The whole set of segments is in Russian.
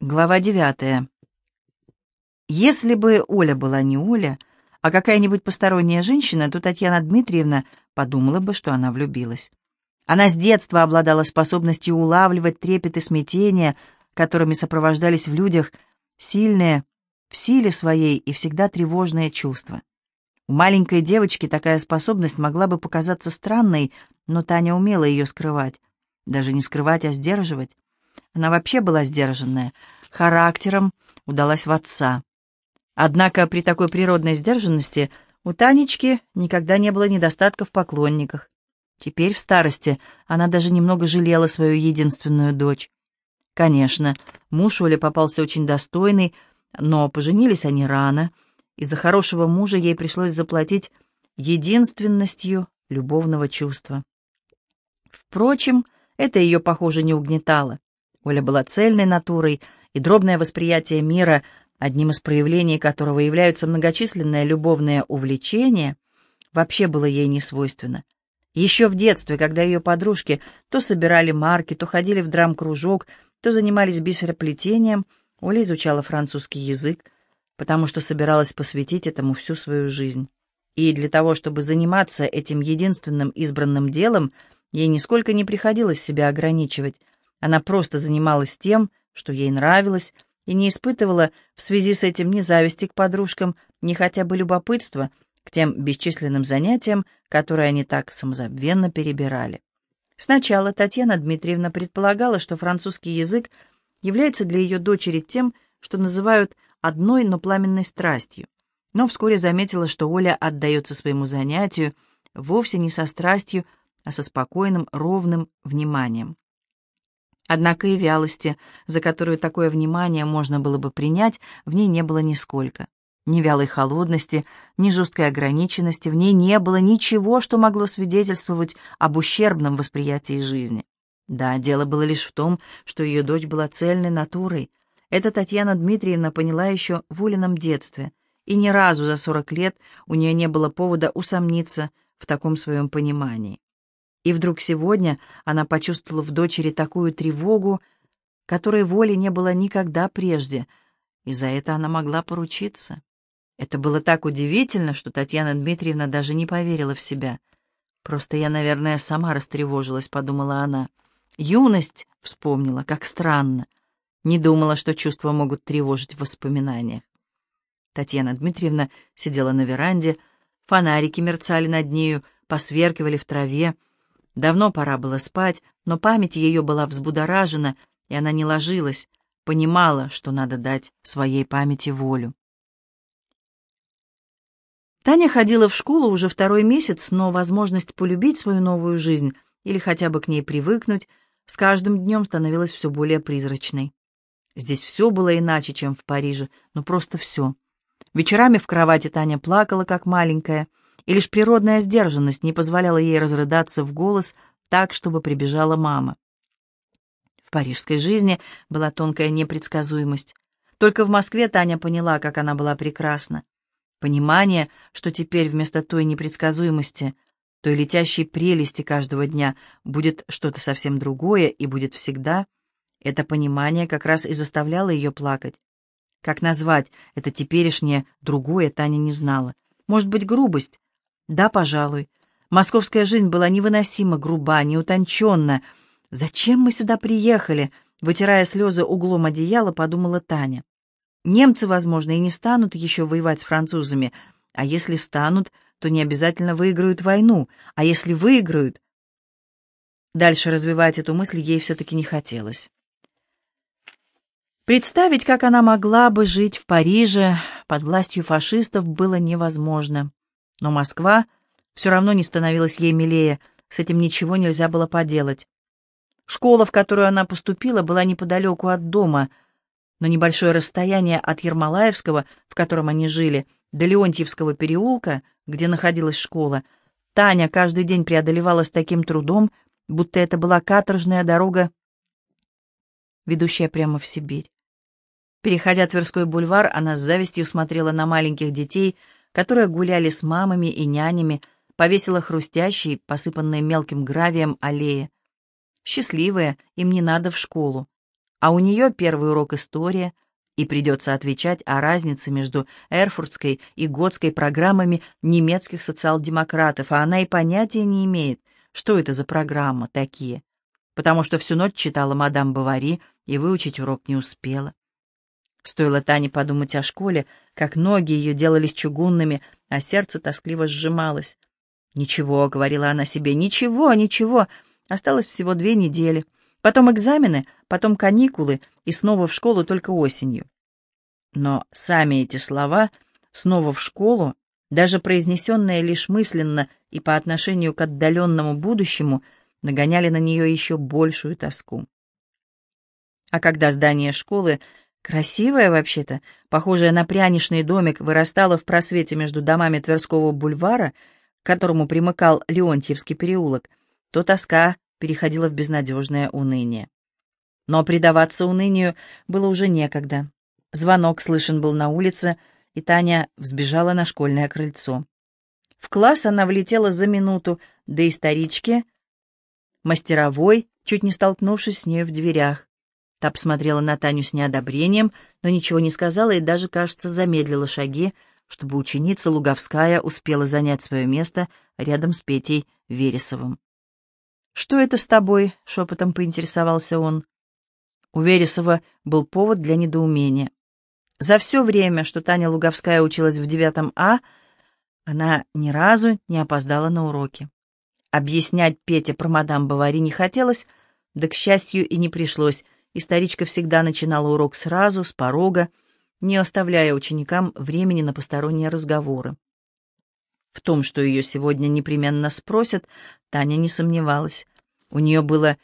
Глава девятая. Если бы Оля была не Оля, а какая-нибудь посторонняя женщина, то Татьяна Дмитриевна подумала бы, что она влюбилась. Она с детства обладала способностью улавливать трепет и смятение, которыми сопровождались в людях сильные, в силе своей и всегда тревожные чувства. У маленькой девочки такая способность могла бы показаться странной, но Таня умела ее скрывать. Даже не скрывать, а сдерживать. Она вообще была сдержанная, характером удалась в отца. Однако при такой природной сдержанности у Танечки никогда не было недостатка в поклонниках. Теперь, в старости, она даже немного жалела свою единственную дочь. Конечно, муж Оле попался очень достойный, но поженились они рано. Из-за хорошего мужа ей пришлось заплатить единственностью любовного чувства. Впрочем, это ее, похоже, не угнетало. Оля была цельной натурой, и дробное восприятие мира, одним из проявлений которого являются многочисленные любовные увлечения, вообще было ей не свойственно. Еще в детстве, когда ее подружки то собирали марки, то ходили в драм-кружок, то занимались бисероплетением, Оля изучала французский язык, потому что собиралась посвятить этому всю свою жизнь. И для того, чтобы заниматься этим единственным избранным делом, ей нисколько не приходилось себя ограничивать — она просто занималась тем, что ей нравилось, и не испытывала в связи с этим ни зависти к подружкам, ни хотя бы любопытства к тем бесчисленным занятиям, которые они так самозабвенно перебирали. Сначала Татьяна Дмитриевна предполагала, что французский язык является для ее дочери тем, что называют одной, но пламенной страстью, но вскоре заметила, что Оля отдается своему занятию вовсе не со страстью, а со спокойным, ровным вниманием. Однако и вялости, за которую такое внимание можно было бы принять, в ней не было нисколько. Ни вялой холодности, ни жесткой ограниченности, в ней не было ничего, что могло свидетельствовать об ущербном восприятии жизни. Да, дело было лишь в том, что ее дочь была цельной натурой. Это Татьяна Дмитриевна поняла еще в Улином детстве, и ни разу за сорок лет у нее не было повода усомниться в таком своем понимании. И вдруг сегодня она почувствовала в дочери такую тревогу, которой воли не было никогда прежде, и за это она могла поручиться. Это было так удивительно, что Татьяна Дмитриевна даже не поверила в себя. «Просто я, наверное, сама растревожилась», — подумала она. «Юность», — вспомнила, как странно. Не думала, что чувства могут тревожить в воспоминаниях. Татьяна Дмитриевна сидела на веранде, фонарики мерцали над нею, посверкивали в траве, Давно пора было спать, но память ее была взбудоражена, и она не ложилась, понимала, что надо дать своей памяти волю. Таня ходила в школу уже второй месяц, но возможность полюбить свою новую жизнь или хотя бы к ней привыкнуть с каждым днем становилась все более призрачной. Здесь все было иначе, чем в Париже, ну просто все. Вечерами в кровати Таня плакала, как маленькая, и лишь природная сдержанность не позволяла ей разрыдаться в голос так, чтобы прибежала мама. В парижской жизни была тонкая непредсказуемость. Только в Москве Таня поняла, как она была прекрасна. Понимание, что теперь вместо той непредсказуемости, той летящей прелести каждого дня будет что-то совсем другое и будет всегда, это понимание как раз и заставляло ее плакать. Как назвать это теперешнее другое, Таня не знала. Может быть, грубость, да, пожалуй. Московская жизнь была невыносимо груба, неутонченна. «Зачем мы сюда приехали?» Вытирая слезы углом одеяла, подумала Таня. «Немцы, возможно, и не станут еще воевать с французами, а если станут, то не обязательно выиграют войну, а если выиграют...» Дальше развивать эту мысль ей все-таки не хотелось. Представить, как она могла бы жить в Париже под властью фашистов, было невозможно. Но Москва все равно не становилась ей милее, с этим ничего нельзя было поделать. Школа, в которую она поступила, была неподалеку от дома, но небольшое расстояние от Ермолаевского, в котором они жили, до Леонтьевского переулка, где находилась школа, Таня каждый день преодолевала с таким трудом, будто это была каторжная дорога, ведущая прямо в Сибирь. Переходя Тверской бульвар, она с завистью смотрела на маленьких детей, которые гуляли с мамами и нянями по весело хрустящей, посыпанной мелким гравием аллее. Счастливые, им не надо в школу. А у нее первый урок история, и придется отвечать о разнице между эрфуртской и готской программами немецких социал-демократов, а она и понятия не имеет, что это за программа такие, потому что всю ночь читала мадам Бавари и выучить урок не успела. Стоило Тане подумать о школе, как ноги ее делались чугунными, а сердце тоскливо сжималось. «Ничего», — говорила она себе, — «ничего, ничего. Осталось всего две недели. Потом экзамены, потом каникулы и снова в школу только осенью». Но сами эти слова «снова в школу», даже произнесенные лишь мысленно и по отношению к отдаленному будущему, нагоняли на нее еще большую тоску. А когда здание школы Красивая вообще-то, похожая на пряничный домик, вырастала в просвете между домами Тверского бульвара, к которому примыкал Леонтьевский переулок, то тоска переходила в безнадежное уныние. Но предаваться унынию было уже некогда. Звонок слышен был на улице, и Таня взбежала на школьное крыльцо. В класс она влетела за минуту до исторички, мастеровой, чуть не столкнувшись с нею в дверях. Та посмотрела на Таню с неодобрением, но ничего не сказала и даже, кажется, замедлила шаги, чтобы ученица Луговская успела занять свое место рядом с Петей Вересовым. «Что это с тобой?» — шепотом поинтересовался он. У Вересова был повод для недоумения. За все время, что Таня Луговская училась в девятом А, она ни разу не опоздала на уроки. Объяснять Пете про мадам Бавари не хотелось, да, к счастью, и не пришлось — и старичка всегда начинала урок сразу, с порога, не оставляя ученикам времени на посторонние разговоры. В том, что ее сегодня непременно спросят, Таня не сомневалась. У нее было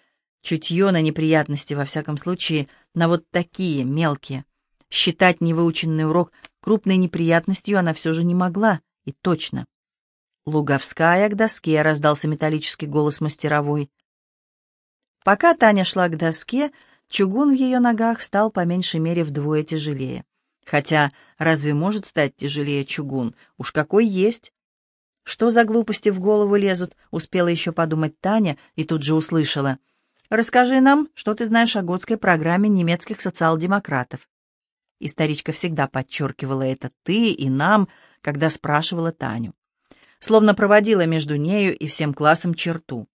чутье на неприятности, во всяком случае, на вот такие, мелкие. Считать невыученный урок крупной неприятностью она все же не могла, и точно. «Луговская к доске», — раздался металлический голос мастеровой. Пока Таня шла к доске, Чугун в ее ногах стал по меньшей мере вдвое тяжелее. Хотя разве может стать тяжелее чугун? Уж какой есть. Что за глупости в голову лезут, успела еще подумать Таня и тут же услышала. «Расскажи нам, что ты знаешь о готской программе немецких социал-демократов». И старичка всегда подчеркивала это «ты» и «нам», когда спрашивала Таню. Словно проводила между нею и всем классом черту.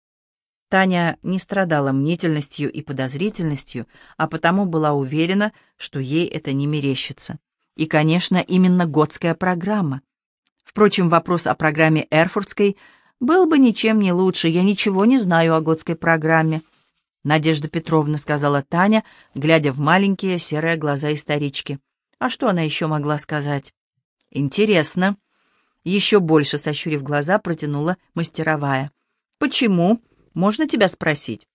Таня не страдала мнительностью и подозрительностью, а потому была уверена, что ей это не мерещится. И, конечно, именно готская программа. Впрочем, вопрос о программе Эрфуртской был бы ничем не лучше. Я ничего не знаю о готской программе. Надежда Петровна сказала Таня, глядя в маленькие серые глаза исторички. А что она еще могла сказать? Интересно. Еще больше сощурив глаза, протянула мастеровая. Почему? Можно тебя спросить?»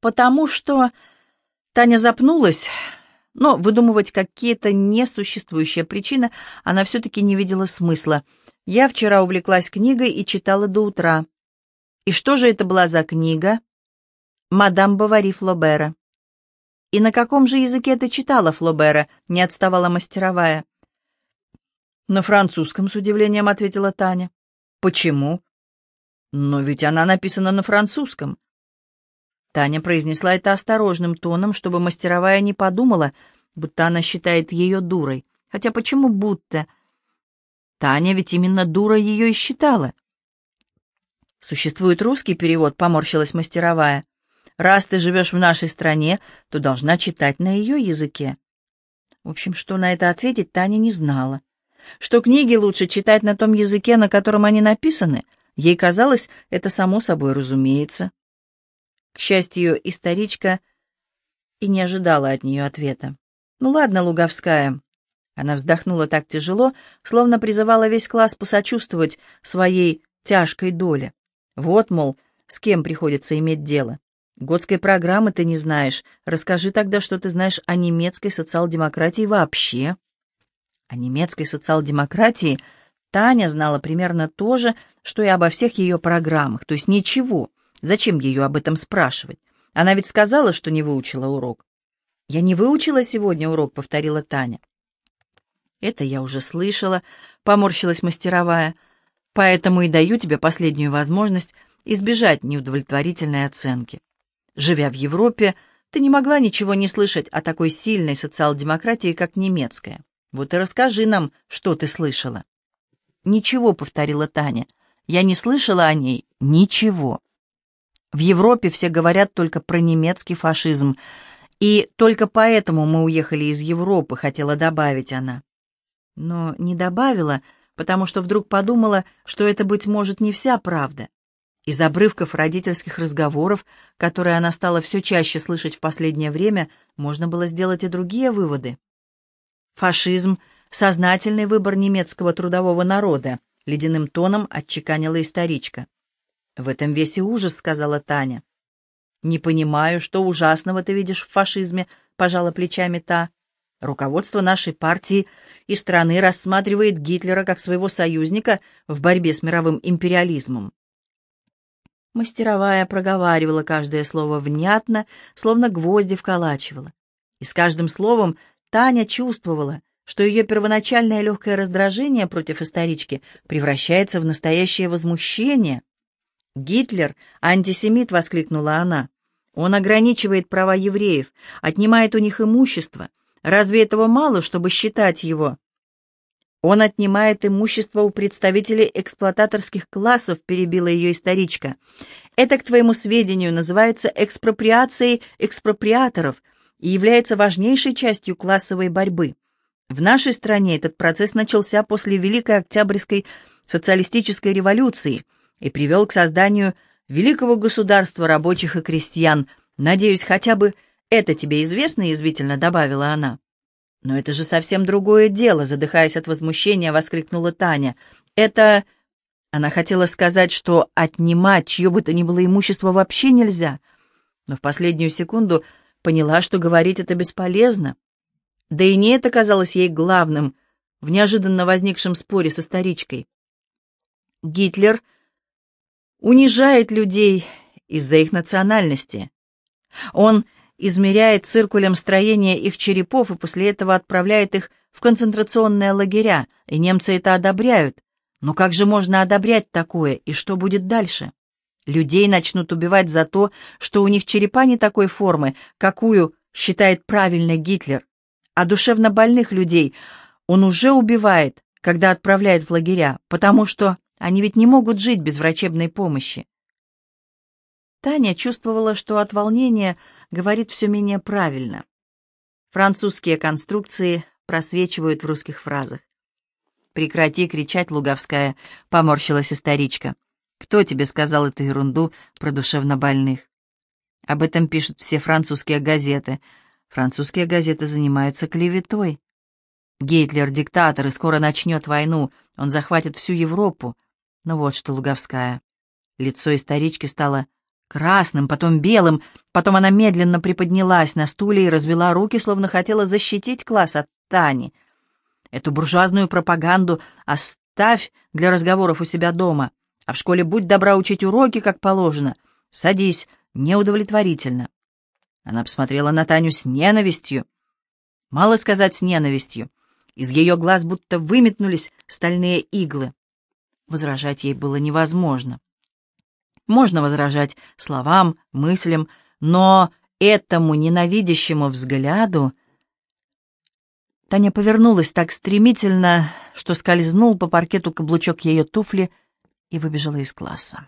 «Потому что...» Таня запнулась, но выдумывать какие-то несуществующие причины она все-таки не видела смысла. «Я вчера увлеклась книгой и читала до утра». «И что же это была за книга?» «Мадам Бавари Флобера». «И на каком же языке ты читала Флобера?» — не отставала мастеровая. «На французском», — с удивлением ответила Таня. «Почему?» «Но ведь она написана на французском». Таня произнесла это осторожным тоном, чтобы мастеровая не подумала, будто она считает ее дурой. Хотя почему будто? Таня ведь именно дура ее и считала. Существует русский перевод, поморщилась мастеровая. Раз ты живешь в нашей стране, то должна читать на ее языке. В общем, что на это ответить, Таня не знала. Что книги лучше читать на том языке, на котором они написаны — Ей казалось, это само собой разумеется. К счастью, историчка и не ожидала от нее ответа. «Ну ладно, Луговская». Она вздохнула так тяжело, словно призывала весь класс посочувствовать своей тяжкой доле. Вот, мол, с кем приходится иметь дело. Годской программы ты не знаешь. Расскажи тогда, что ты знаешь о немецкой социал-демократии вообще. О немецкой социал-демократии Таня знала примерно то же, что и обо всех ее программах, то есть ничего. Зачем ее об этом спрашивать? Она ведь сказала, что не выучила урок. «Я не выучила сегодня урок», — повторила Таня. «Это я уже слышала», — поморщилась мастеровая. «Поэтому и даю тебе последнюю возможность избежать неудовлетворительной оценки. Живя в Европе, Ты не могла ничего не слышать о такой сильной социал-демократии, как немецкая. Вот и расскажи нам, что ты слышала». «Ничего», — повторила Таня. «Я не слышала о ней ничего». В Европе все говорят только про немецкий фашизм, и только поэтому мы уехали из Европы, хотела добавить она. Но не добавила, потому что вдруг подумала, что это, быть может, не вся правда. Из обрывков родительских разговоров, которые она стала все чаще слышать в последнее время, можно было сделать и другие выводы. Фашизм — сознательный выбор немецкого трудового народа, ледяным тоном отчеканила историчка. «В этом весь и ужас», — сказала Таня. «Не понимаю, что ужасного ты видишь в фашизме», — пожала плечами та. «Руководство нашей партии и страны рассматривает Гитлера как своего союзника в борьбе с мировым империализмом». Мастеровая проговаривала каждое слово внятно, словно гвозди вколачивала. И с каждым словом Таня чувствовала, что ее первоначальное легкое раздражение против исторички превращается в настоящее возмущение. «Гитлер — антисемит!» — воскликнула она. «Он ограничивает права евреев, отнимает у них имущество. Разве этого мало, чтобы считать его?» «Он отнимает имущество у представителей эксплуататорских классов», — перебила ее историчка. «Это, к твоему сведению, называется экспроприацией экспроприаторов и является важнейшей частью классовой борьбы. В нашей стране этот процесс начался после Великой Октябрьской социалистической революции — и привел к созданию великого государства рабочих и крестьян. Надеюсь, хотя бы это тебе известно, язвительно добавила она. Но это же совсем другое дело, задыхаясь от возмущения, воскликнула Таня. Это... Она хотела сказать, что отнимать чье бы то ни было имущество вообще нельзя, но в последнюю секунду поняла, что говорить это бесполезно. Да и не это казалось ей главным в неожиданно возникшем споре со старичкой. Гитлер унижает людей из-за их национальности. Он измеряет циркулем строение их черепов и после этого отправляет их в концентрационные лагеря, и немцы это одобряют. Но как же можно одобрять такое, и что будет дальше? Людей начнут убивать за то, что у них черепа не такой формы, какую считает правильно Гитлер. А душевно больных людей он уже убивает, когда отправляет в лагеря, потому что они ведь не могут жить без врачебной помощи. Таня чувствовала, что от волнения говорит все менее правильно. Французские конструкции просвечивают в русских фразах. «Прекрати кричать, Луговская», — поморщилась историчка. «Кто тебе сказал эту ерунду про душевнобольных?» Об этом пишут все французские газеты. Французские газеты занимаются клеветой. Гитлер — диктатор и скоро начнет войну. Он захватит всю Европу. Ну вот что, Луговская. Лицо исторички стало красным, потом белым, потом она медленно приподнялась на стуле и развела руки, словно хотела защитить класс от Тани. Эту буржуазную пропаганду оставь для разговоров у себя дома, а в школе будь добра учить уроки, как положено. Садись, неудовлетворительно. Она посмотрела на Таню с ненавистью. Мало сказать с ненавистью. Из ее глаз будто выметнулись стальные иглы. Возражать ей было невозможно. Можно возражать словам, мыслям, но этому ненавидящему взгляду Таня повернулась так стремительно, что скользнул по паркету каблучок ее туфли и выбежала из класса.